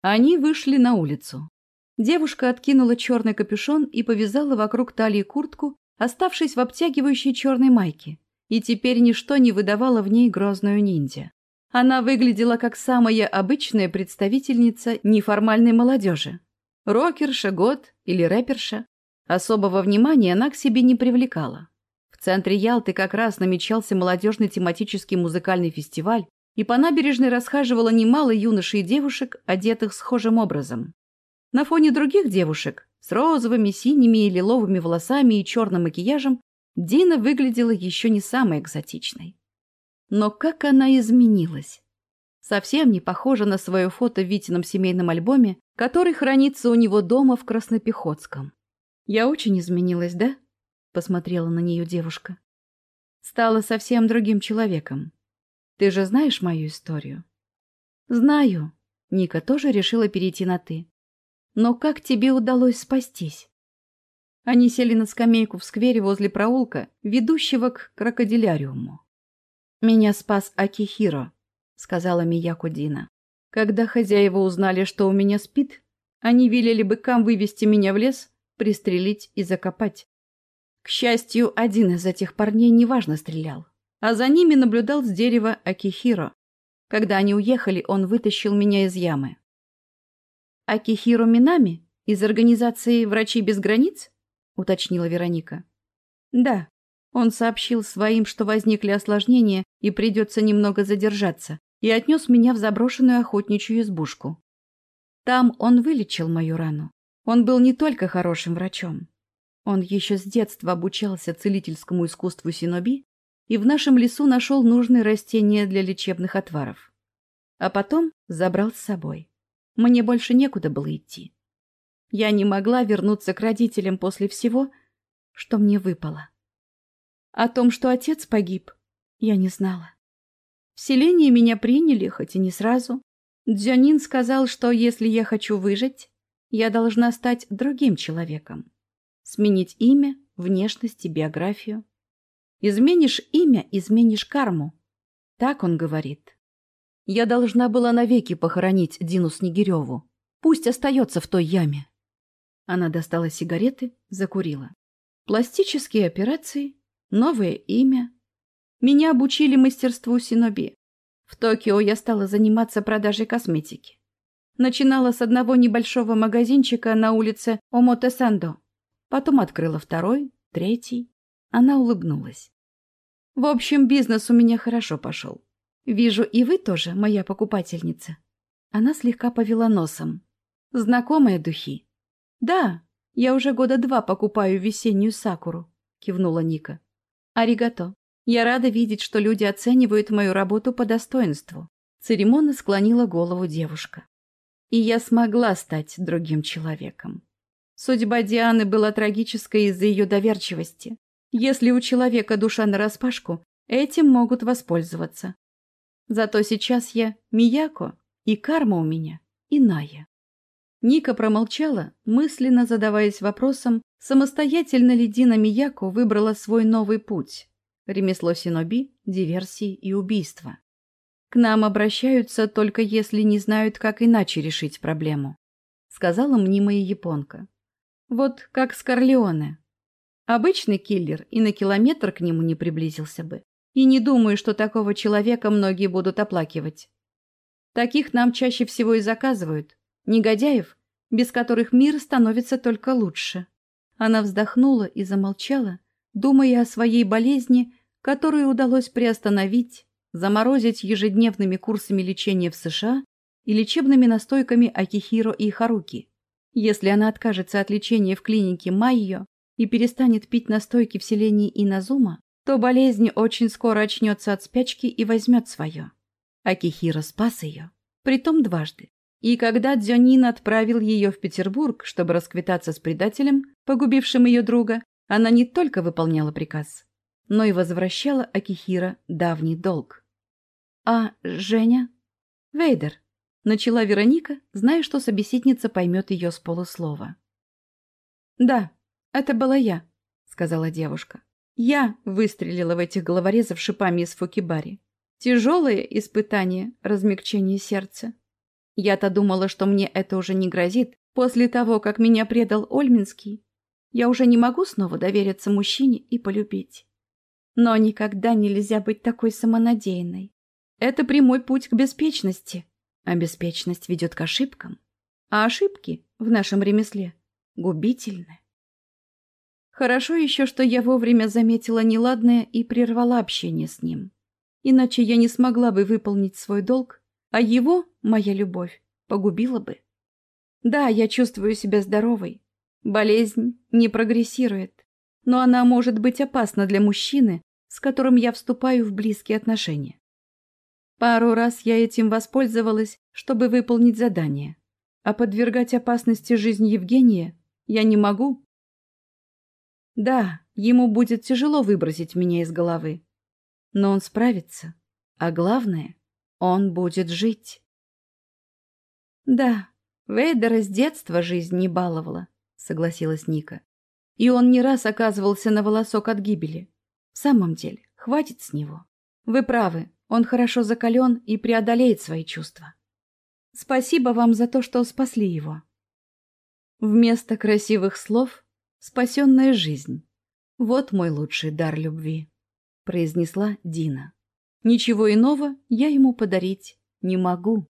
Они вышли на улицу. Девушка откинула черный капюшон и повязала вокруг талии куртку, оставшись в обтягивающей черной майке. И теперь ничто не выдавало в ней грозную ниндзя. Она выглядела как самая обычная представительница неформальной молодежи. Рокерша, год или рэперша. Особого внимания она к себе не привлекала. В центре Ялты как раз намечался молодежный тематический музыкальный фестиваль, и по набережной расхаживало немало юношей и девушек, одетых схожим образом. На фоне других девушек с розовыми, синими и лиловыми волосами и черным макияжем Дина выглядела еще не самой экзотичной. Но как она изменилась! Совсем не похожа на свое фото в Витином семейном альбоме, который хранится у него дома в Краснопехотском. «Я очень изменилась, да?» — посмотрела на нее девушка. «Стала совсем другим человеком. Ты же знаешь мою историю?» «Знаю». Ника тоже решила перейти на «ты». «Но как тебе удалось спастись?» Они сели на скамейку в сквере возле проулка, ведущего к крокодиляриуму. «Меня спас Акихиро», — сказала Мияко Дина. «Когда хозяева узнали, что у меня спит, они велели быкам вывести меня в лес, пристрелить и закопать. К счастью, один из этих парней неважно стрелял, а за ними наблюдал с дерева Акихиро. Когда они уехали, он вытащил меня из ямы. «Акихиро Минами? Из организации «Врачи без границ»?» — уточнила Вероника. «Да», он сообщил своим, что возникли осложнения и придется немного задержаться, и отнес меня в заброшенную охотничью избушку. Там он вылечил мою рану. Он был не только хорошим врачом. Он еще с детства обучался целительскому искусству синоби и в нашем лесу нашел нужные растения для лечебных отваров. А потом забрал с собой. Мне больше некуда было идти. Я не могла вернуться к родителям после всего, что мне выпало. О том, что отец погиб, я не знала. В селении меня приняли, хоть и не сразу. Дзюнин сказал, что если я хочу выжить, я должна стать другим человеком. Сменить имя, внешность и биографию. Изменишь имя, изменишь карму. Так он говорит. Я должна была навеки похоронить Дину Снегиреву. Пусть остается в той яме. Она достала сигареты, закурила. Пластические операции, новое имя. Меня обучили мастерству синоби. В Токио я стала заниматься продажей косметики. Начинала с одного небольшого магазинчика на улице Омотесандо. Потом открыла второй, третий. Она улыбнулась. В общем, бизнес у меня хорошо пошел. Вижу, и вы тоже, моя покупательница. Она слегка повела носом. Знакомые духи? Да, я уже года два покупаю весеннюю сакуру, кивнула Ника. «Аригато. Я рада видеть, что люди оценивают мою работу по достоинству». Церемонно склонила голову девушка. И я смогла стать другим человеком. Судьба Дианы была трагической из-за ее доверчивости. Если у человека душа нараспашку, этим могут воспользоваться. Зато сейчас я Мияко, и карма у меня иная. Ника промолчала, мысленно задаваясь вопросом, самостоятельно ли Дина Мияко выбрала свой новый путь – ремесло синоби, диверсии и убийства. «К нам обращаются только если не знают, как иначе решить проблему», – сказала мнимая японка. «Вот как с Корлеоне. Обычный киллер и на километр к нему не приблизился бы. И не думаю, что такого человека многие будут оплакивать. Таких нам чаще всего и заказывают, Негодяев, без которых мир становится только лучше. Она вздохнула и замолчала, думая о своей болезни, которую удалось приостановить, заморозить ежедневными курсами лечения в США и лечебными настойками Акихиро и Харуки. Если она откажется от лечения в клинике Майо и перестанет пить настойки в селении Иназума, то болезнь очень скоро очнется от спячки и возьмет свое. Акихиро спас ее, притом дважды. И когда Дзюнин отправил ее в Петербург, чтобы расквитаться с предателем, погубившим ее друга, она не только выполняла приказ, но и возвращала Акихира давний долг. «А Женя?» «Вейдер», — начала Вероника, зная, что собеседница поймет ее с полуслова. «Да, это была я», — сказала девушка. «Я выстрелила в этих головорезов шипами из фукибари. Тяжелое испытание размягчения сердца. Я-то думала, что мне это уже не грозит. После того, как меня предал Ольминский, я уже не могу снова довериться мужчине и полюбить. Но никогда нельзя быть такой самонадеянной. Это прямой путь к беспечности, а беспечность ведет к ошибкам. А ошибки в нашем ремесле губительны. Хорошо еще, что я вовремя заметила неладное и прервала общение с ним. Иначе я не смогла бы выполнить свой долг, а его, моя любовь, погубила бы. Да, я чувствую себя здоровой. Болезнь не прогрессирует, но она может быть опасна для мужчины, с которым я вступаю в близкие отношения. Пару раз я этим воспользовалась, чтобы выполнить задание, а подвергать опасности жизнь Евгения я не могу. Да, ему будет тяжело выбросить меня из головы, но он справится, а главное, он будет жить. Да, Вейдера с детства жизнь не баловала, согласилась Ника. И он не раз оказывался на волосок от гибели. В самом деле, хватит с него. Вы правы, он хорошо закален и преодолеет свои чувства. Спасибо вам за то, что спасли его. Вместо красивых слов — спасенная жизнь. Вот мой лучший дар любви, — произнесла Дина. Ничего иного я ему подарить не могу.